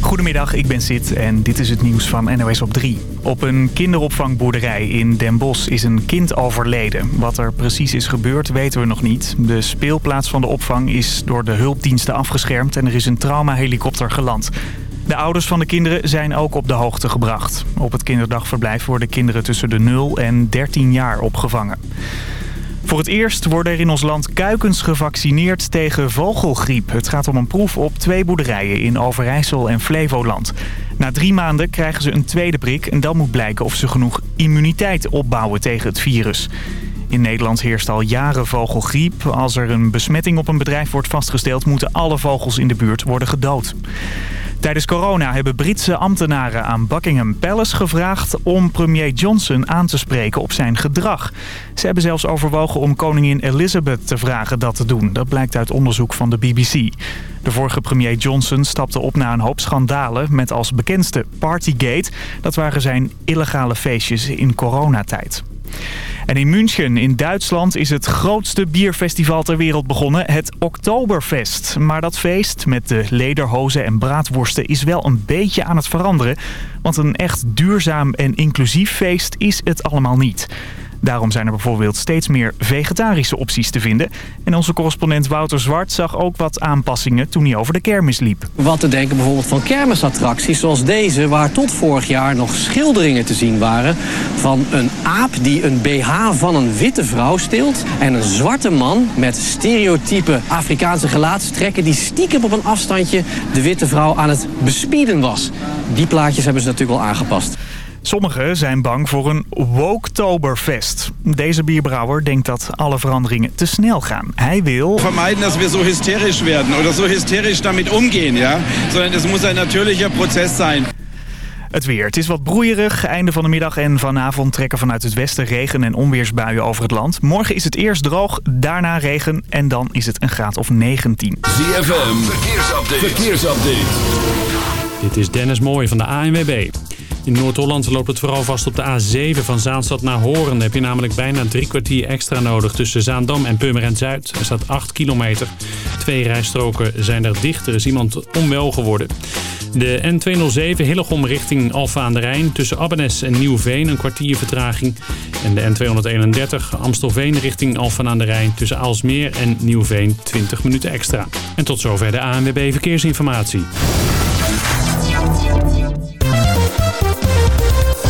Goedemiddag, ik ben Sid en dit is het nieuws van NOS op 3. Op een kinderopvangboerderij in Den Bosch is een kind overleden. Wat er precies is gebeurd weten we nog niet. De speelplaats van de opvang is door de hulpdiensten afgeschermd en er is een traumahelikopter geland. De ouders van de kinderen zijn ook op de hoogte gebracht. Op het kinderdagverblijf worden kinderen tussen de 0 en 13 jaar opgevangen. Voor het eerst worden er in ons land kuikens gevaccineerd tegen vogelgriep. Het gaat om een proef op twee boerderijen in Overijssel en Flevoland. Na drie maanden krijgen ze een tweede prik en dan moet blijken of ze genoeg immuniteit opbouwen tegen het virus. In Nederland heerst al jaren vogelgriep. Als er een besmetting op een bedrijf wordt vastgesteld... moeten alle vogels in de buurt worden gedood. Tijdens corona hebben Britse ambtenaren aan Buckingham Palace gevraagd om premier Johnson aan te spreken op zijn gedrag. Ze hebben zelfs overwogen om koningin Elizabeth te vragen dat te doen. Dat blijkt uit onderzoek van de BBC. De vorige premier Johnson stapte op na een hoop schandalen met als bekendste Partygate. Dat waren zijn illegale feestjes in coronatijd. En in München in Duitsland is het grootste bierfestival ter wereld begonnen, het Oktoberfest. Maar dat feest met de lederhozen en braadworsten is wel een beetje aan het veranderen. Want een echt duurzaam en inclusief feest is het allemaal niet. Daarom zijn er bijvoorbeeld steeds meer vegetarische opties te vinden. En onze correspondent Wouter Zwart zag ook wat aanpassingen toen hij over de kermis liep. Wat te denken bijvoorbeeld van kermisattracties zoals deze... waar tot vorig jaar nog schilderingen te zien waren... van een aap die een BH van een witte vrouw steelt... en een zwarte man met stereotype Afrikaanse gelaatstrekken... die stiekem op een afstandje de witte vrouw aan het bespieden was. Die plaatjes hebben ze natuurlijk al aangepast. Sommigen zijn bang voor een Woktoberfest. Deze bierbrouwer denkt dat alle veranderingen te snel gaan. Hij wil... Vermijden dat we zo hysterisch werden of zo hysterisch damit omgaan. Ja? Sondern het moet een natuurlijker proces zijn. Het weer. Het is wat broeierig. Einde van de middag en vanavond trekken vanuit het westen regen- en onweersbuien over het land. Morgen is het eerst droog, daarna regen en dan is het een graad of 19. ZFM, verkeersupdate. verkeersupdate. Dit is Dennis Mooij van de ANWB. In Noord-Holland loopt het vooral vast op de A7 van Zaanstad naar Horen. Daar heb je namelijk bijna drie kwartier extra nodig tussen Zaandam en Purmerend Zuid. Er staat 8 kilometer. Twee rijstroken zijn er dicht. Er is iemand onwel geworden. De N207 Hillegom richting Alfa aan de Rijn. Tussen Abbenes en Nieuwveen een kwartier vertraging. En de N231 Amstelveen richting Alfa aan de Rijn. Tussen Aalsmeer en Nieuwveen 20 minuten extra. En tot zover de ANWB Verkeersinformatie.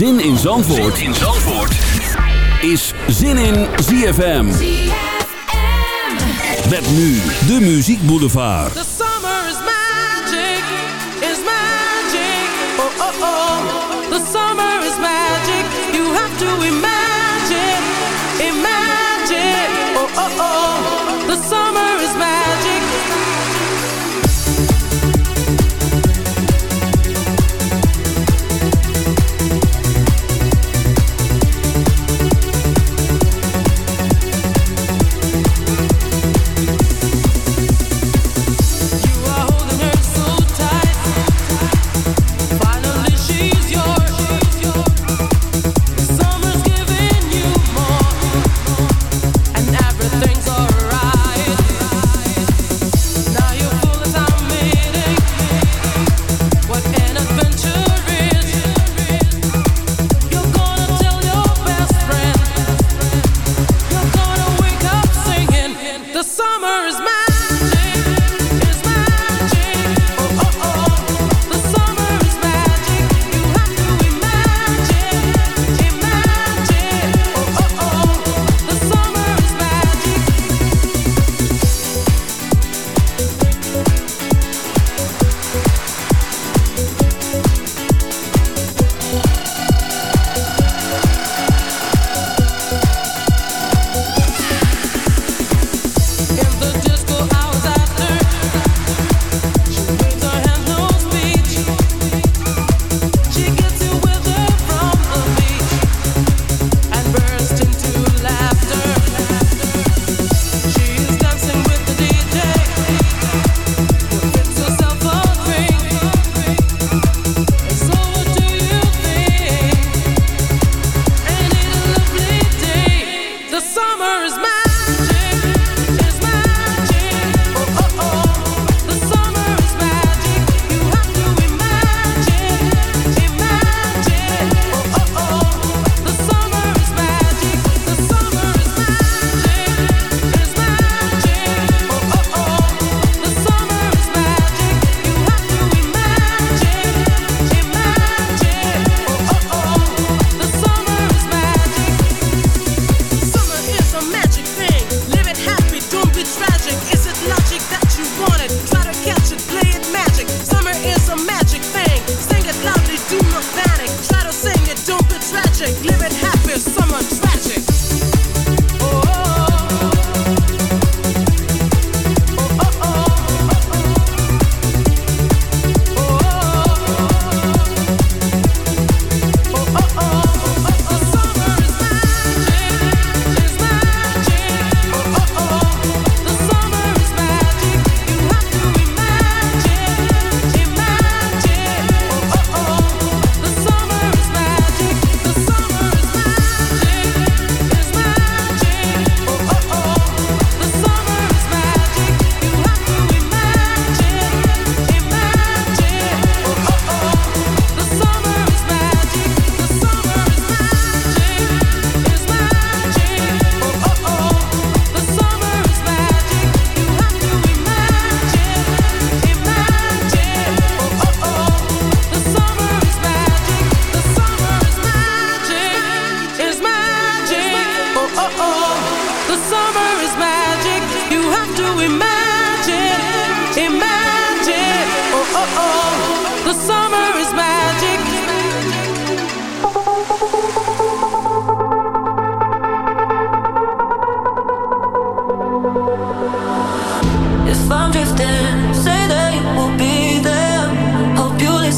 Zin in Zandvoort, zin in Zandvoort. is Zin in ZFM. Met nu de Muziek Boulevard. The summer is magic, is magic. Oh oh oh. The summer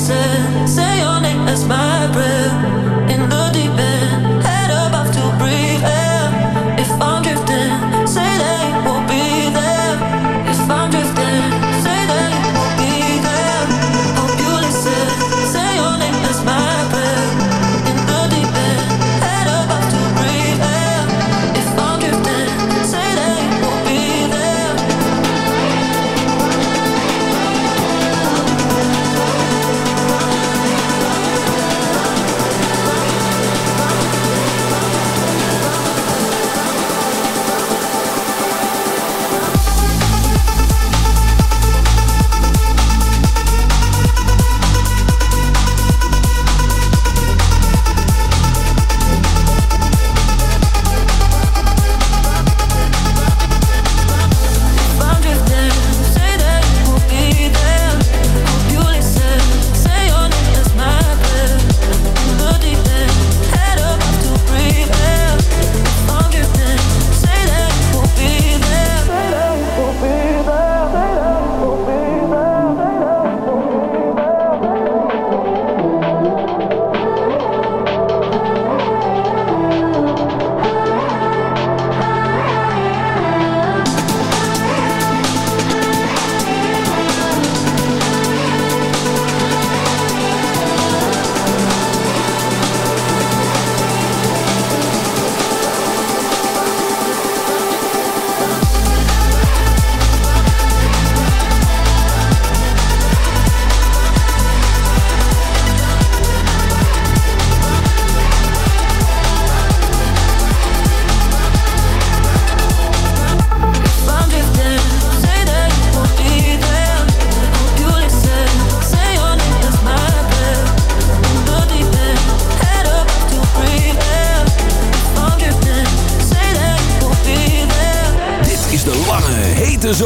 listen. Say your name as my breath.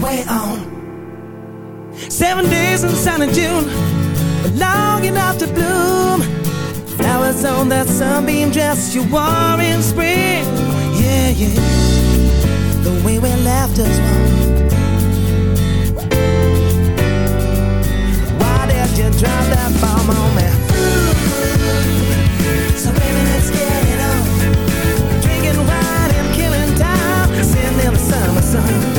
Carry on. Seven days in sunny June, long enough to bloom. Flowers on that sunbeam dress you wore in spring. Yeah, yeah. The way we left us one. Why did you drop that bomb on me? So baby, let's get it on. Drinking wine and killing time, sitting in the summer sun.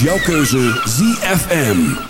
jouw keuze ZFM.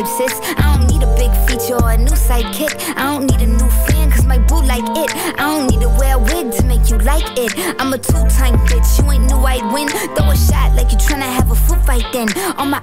type, sis. I don't need a big feature or a new sidekick. I don't need a new fan, cause my boo like it. I don't need to wear a wig to make you like it. I'm a two-time bitch, you ain't new, I win. Throw a shot like you tryna have a foot fight then. On my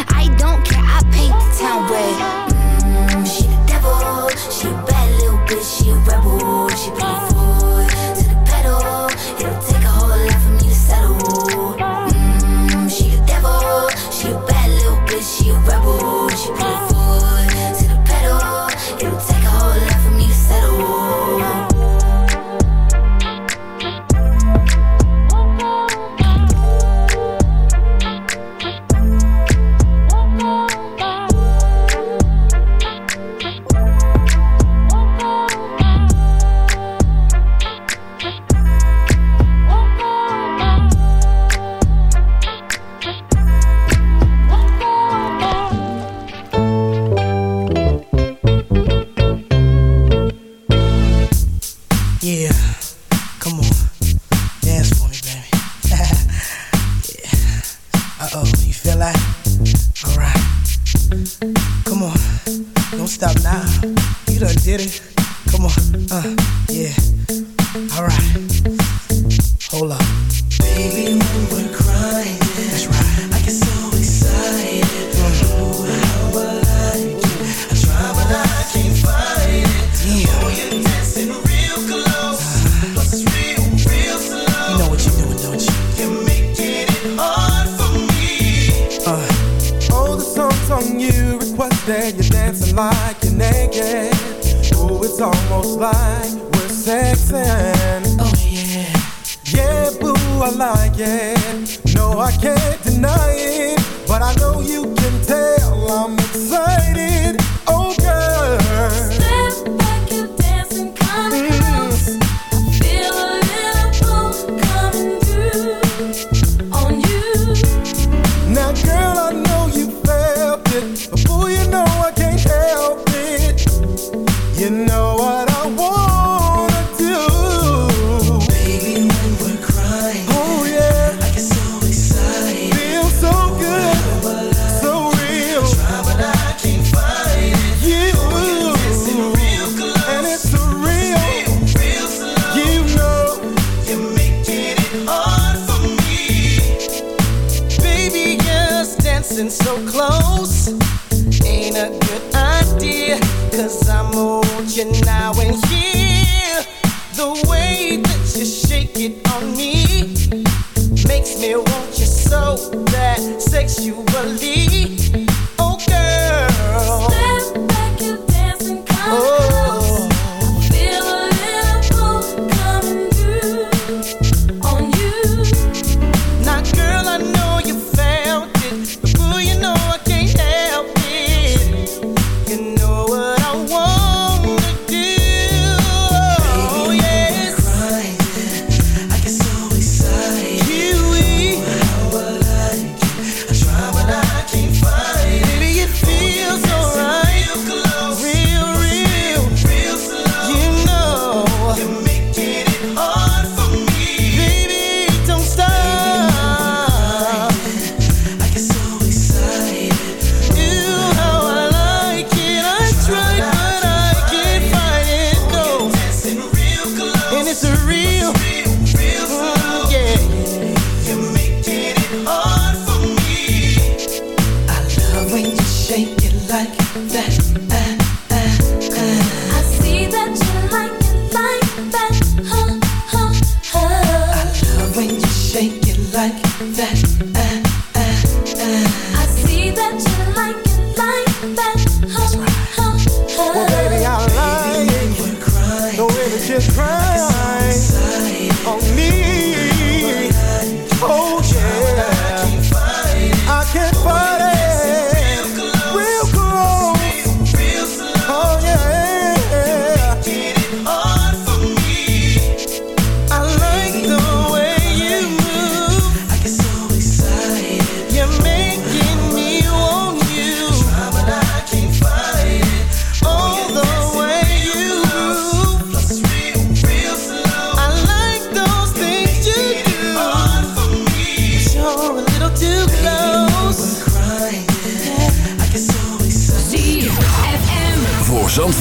me want you so bad, sexually.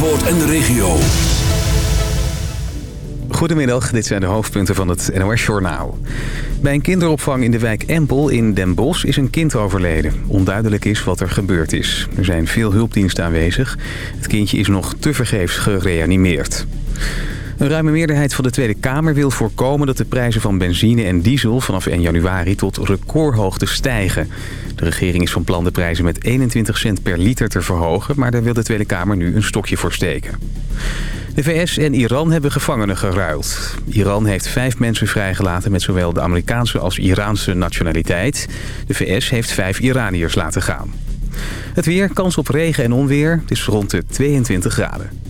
En de regio. Goedemiddag, dit zijn de hoofdpunten van het NOS-journaal. Bij een kinderopvang in de wijk Empel in Den Bosch is een kind overleden. Onduidelijk is wat er gebeurd is. Er zijn veel hulpdiensten aanwezig. Het kindje is nog tevergeefs gereanimeerd. Een ruime meerderheid van de Tweede Kamer wil voorkomen dat de prijzen van benzine en diesel vanaf 1 januari tot recordhoogte stijgen. De regering is van plan de prijzen met 21 cent per liter te verhogen, maar daar wil de Tweede Kamer nu een stokje voor steken. De VS en Iran hebben gevangenen geruild. Iran heeft vijf mensen vrijgelaten met zowel de Amerikaanse als Iraanse nationaliteit. De VS heeft vijf Iraniërs laten gaan. Het weer, kans op regen en onweer. Het is rond de 22 graden.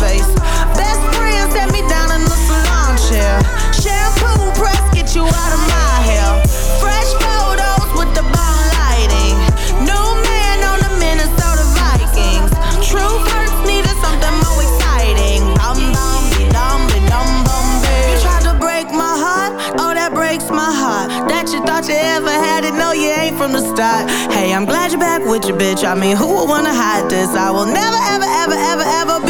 Face. Best friend set me down in the salon chair. Shampoo press, get you out of my hair. Fresh photos with the bomb lighting. New man on the Minnesota Vikings. True hurts needed something more exciting. Dum be dum dum bum. You tried to break my heart, oh that breaks my heart. That you thought you ever had it, no you ain't from the start. Hey, I'm glad you're back with your bitch. I mean, who would wanna hide this? I will never ever ever ever ever be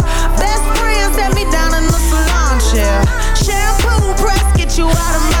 Out of my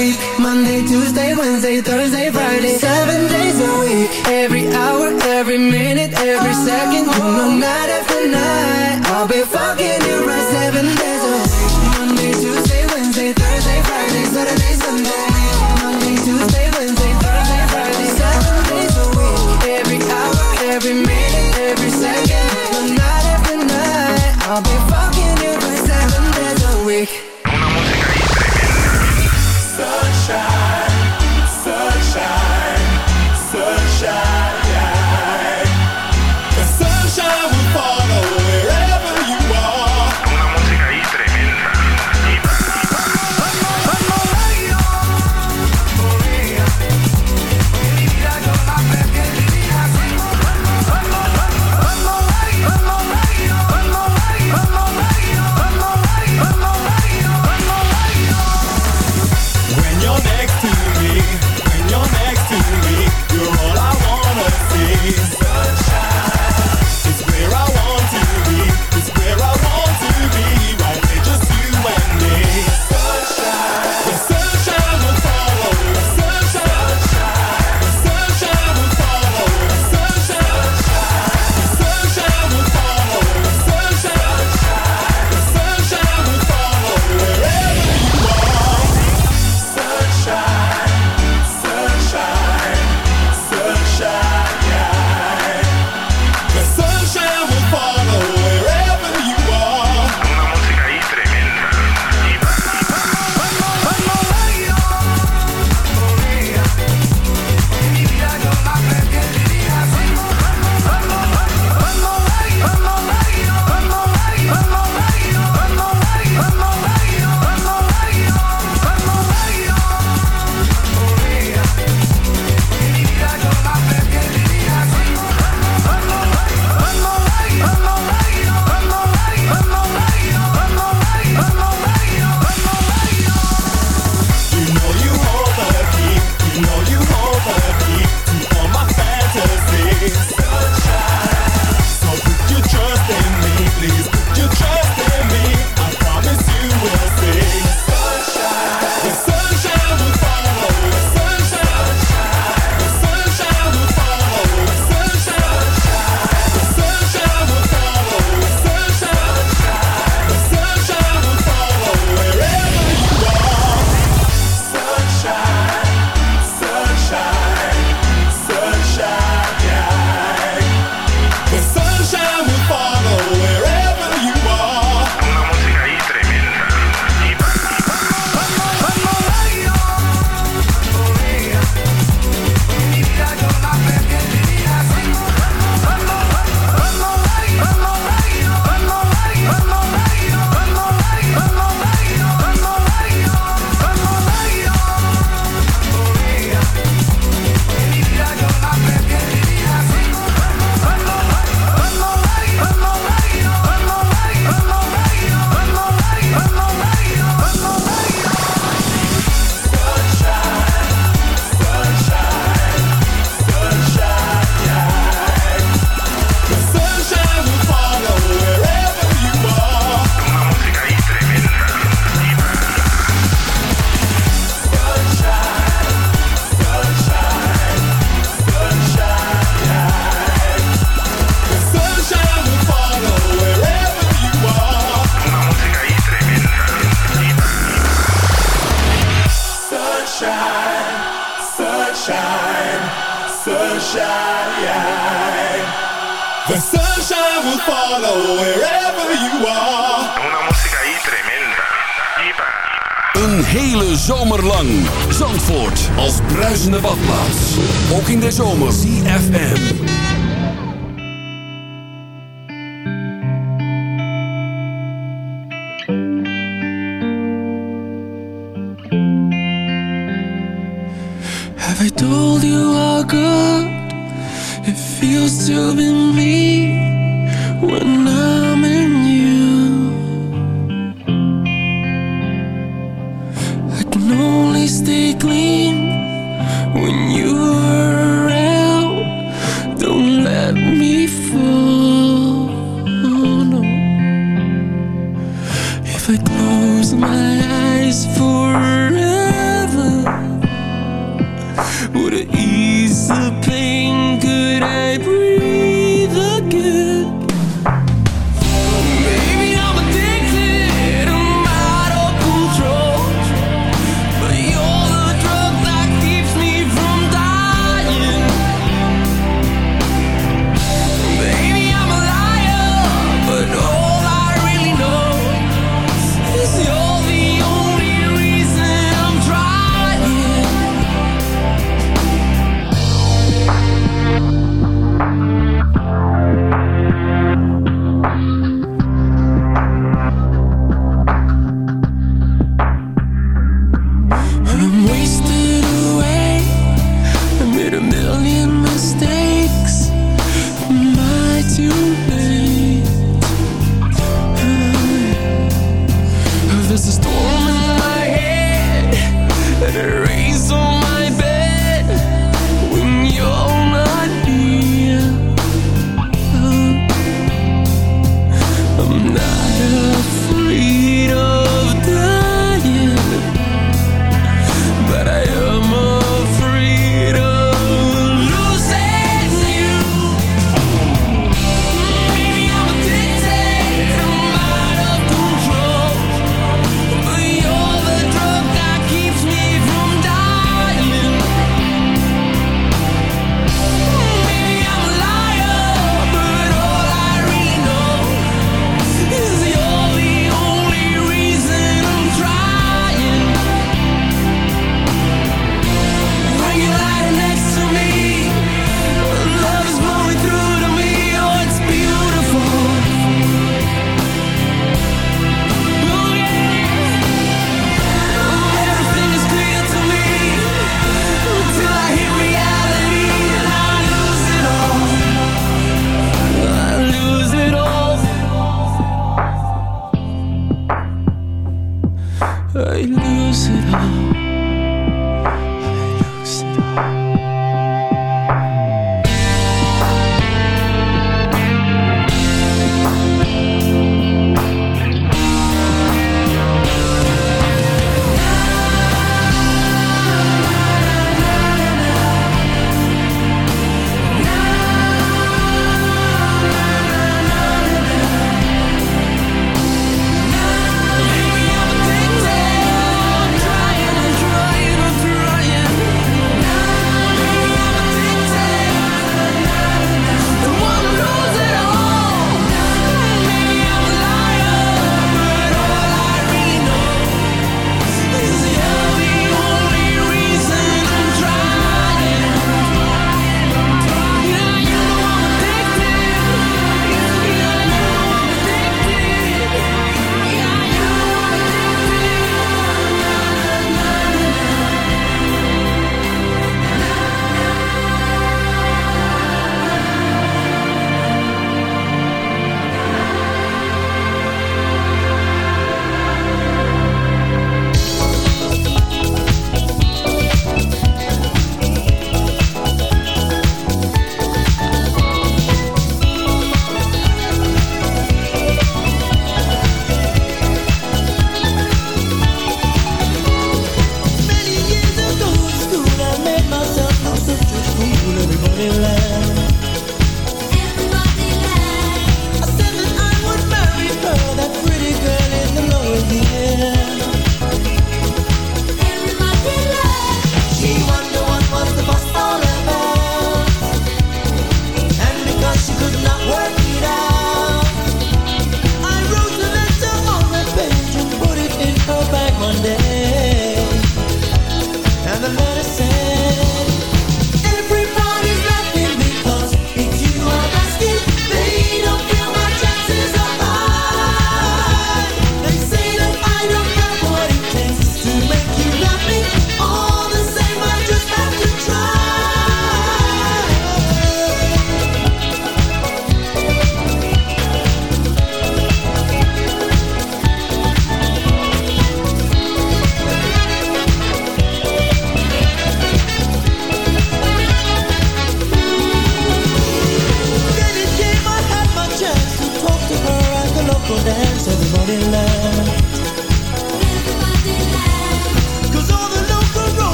week. Monday, Tuesday, Wednesday, Thursday, Friday. Seven days a week. Every hour, every minute, every second. No night after night. I'll be fucking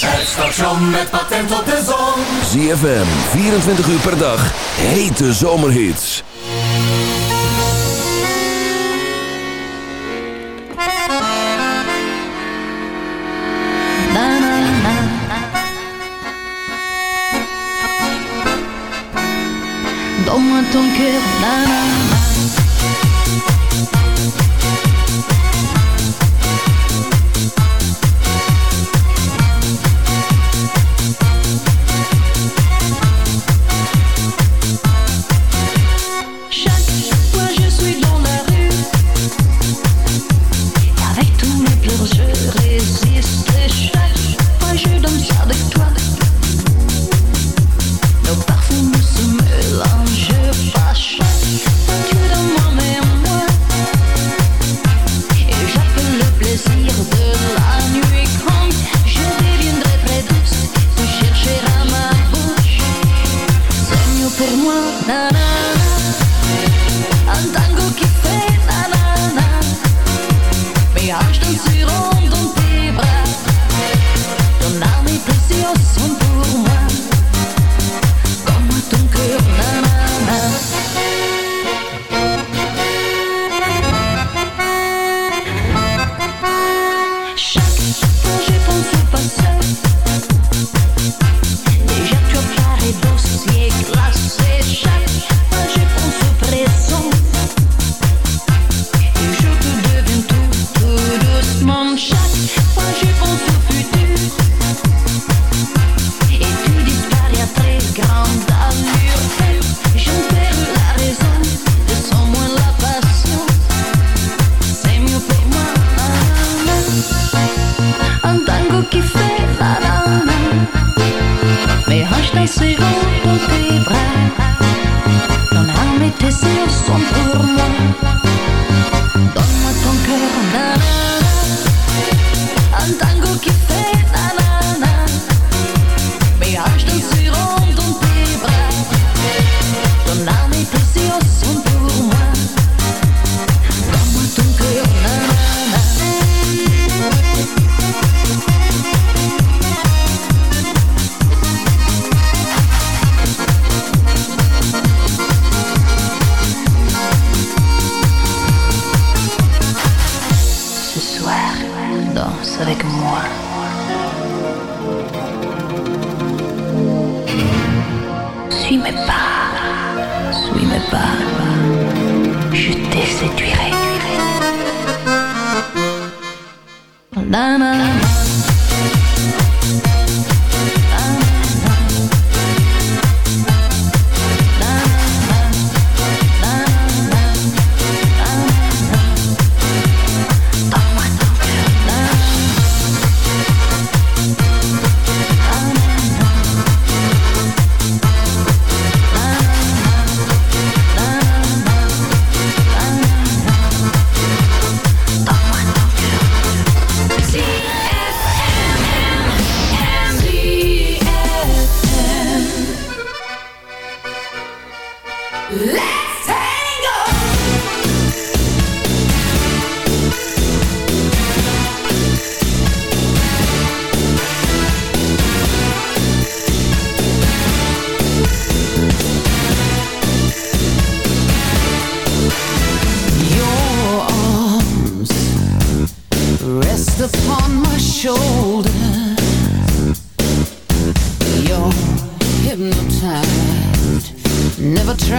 lunch. Het station met patent op de zon. ZFM, 24 uur per dag. Hete zomerhits. Donne ton cœur, na na na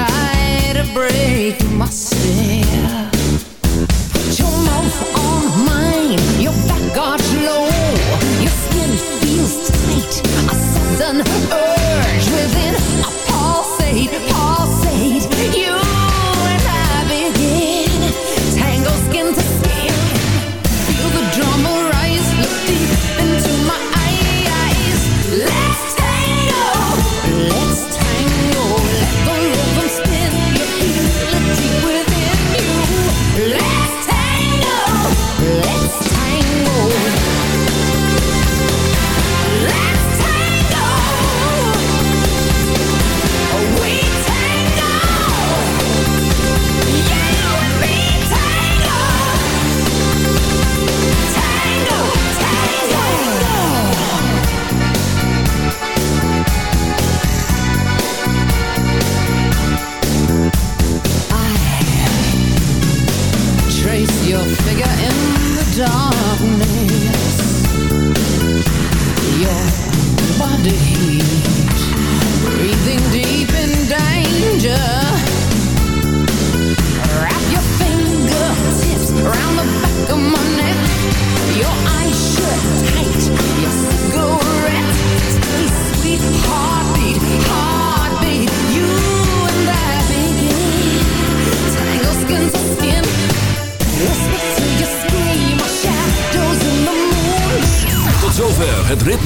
try to break myself Put your mouth on mine. Your back got low. Your skin feels tight. A sudden urge.